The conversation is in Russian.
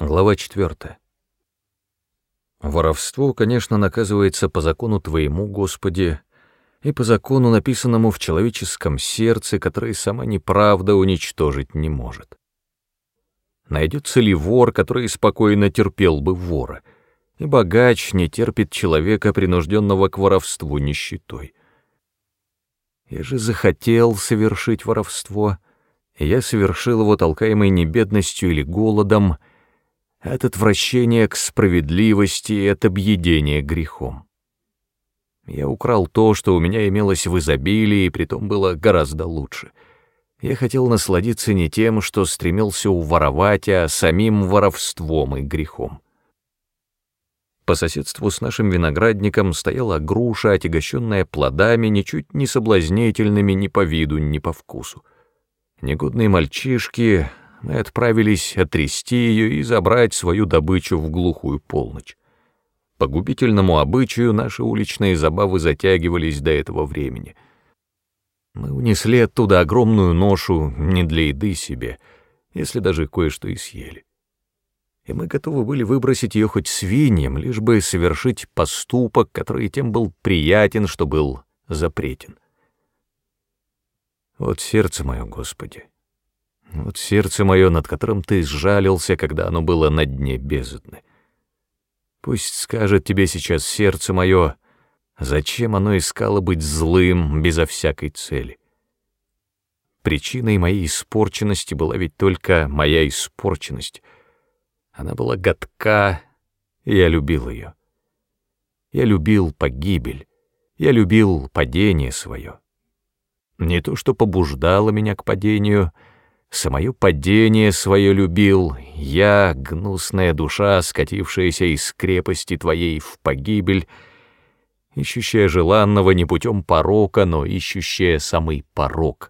Глава 4. Воровство, конечно, наказывается по закону Твоему, Господи, и по закону, написанному в человеческом сердце, которое сама неправда уничтожить не может. Найдется ли вор, который спокойно терпел бы вора, и богач не терпит человека, принужденного к воровству нищетой. Я же захотел совершить воровство, и я совершил его, толкаемый не бедностью или голодом, — от отвращения к справедливости и от объедения грехом. Я украл то, что у меня имелось в изобилии, и притом было гораздо лучше. Я хотел насладиться не тем, что стремился уворовать, а самим воровством и грехом. По соседству с нашим виноградником стояла груша, отягощенная плодами, ничуть не соблазнительными ни по виду, ни по вкусу. Негодные мальчишки мы отправились отрясти ее и забрать свою добычу в глухую полночь. По губительному обычаю наши уличные забавы затягивались до этого времени. Мы унесли оттуда огромную ношу не для еды себе, если даже кое-что и съели. И мы готовы были выбросить ее хоть свиньям, лишь бы совершить поступок, который тем был приятен, что был запретен. Вот сердце мое, Господи, вот сердце мое, над которым ты сжалился, когда оно было на дне бездны. Пусть скажет тебе сейчас сердце мое, зачем оно искало быть злым безо всякой цели. Причиной моей испорченности была ведь только моя испорченность. Она была гадка, и я любил ее. Я любил погибель, я любил падение свое. Не то, что побуждало меня к падению — Самое падение свое любил, я, гнусная душа, скатившаяся из крепости твоей в погибель, ищущая желанного не путем порока, но ищущая самый порок.